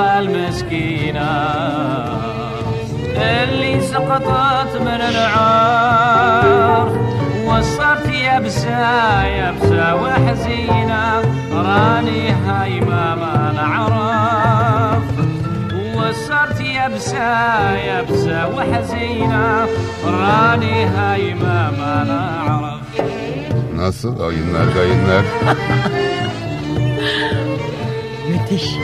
المسكينة اللي سقطت من العار وصرت يبسة يبسة وحزينة راني هايمة ما نعرف وصرت يبسة يبسة وحزينة راني هايمة ما نعرف Nasıl? Oyunlar kayınlar. Müthiş.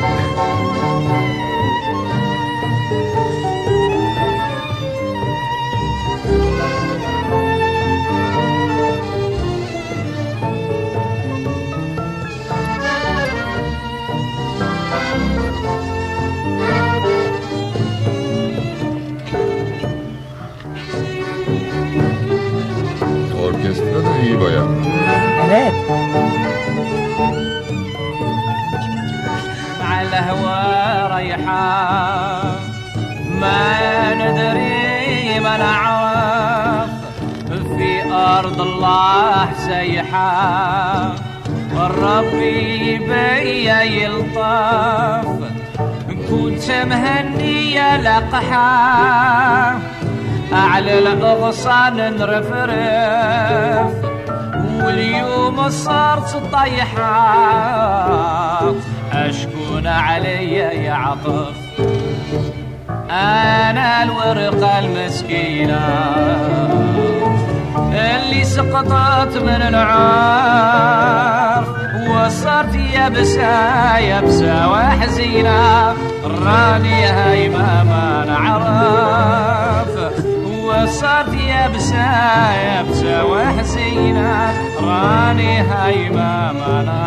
Orkestra da iyi baya. Evet. مع الهوى ريحان ما ندري ما نعرف. في أرض الله سيحان والربي بيا يلطف. كنت مهنية لقحة أعلى الأغصان نرفرف. واليوم صارت طيحة أشكون علي يا عطف أنا الورقة المسكينة اللي سقطت من العار وصرت يبسة يبسة وحزينة راني هايمة ما نعرف وصرت يبسة يبسة وحزينة راني هايمة ما نعرف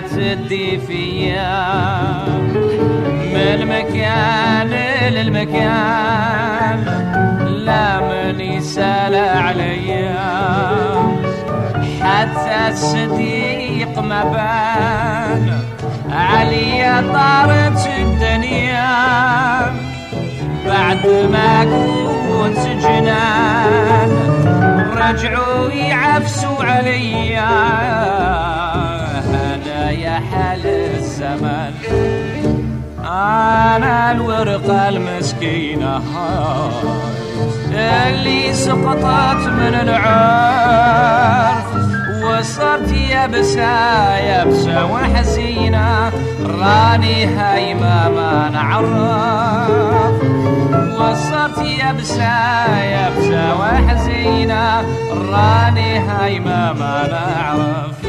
تدي فيا من مكان للمكان لا من يسأل عليا حتى الصديق ما بان عليا طارت الدنيا. بعد ما كنت جنان رجعوا يعفسوا عليا أنا الورقة المسكينة اللي سقطت من العرف وصرت يبسة يبسة وحزينة. راني هايمة ما نعرف وصرت يبسة يبسة وحزينة. راني هايمة ما نعرف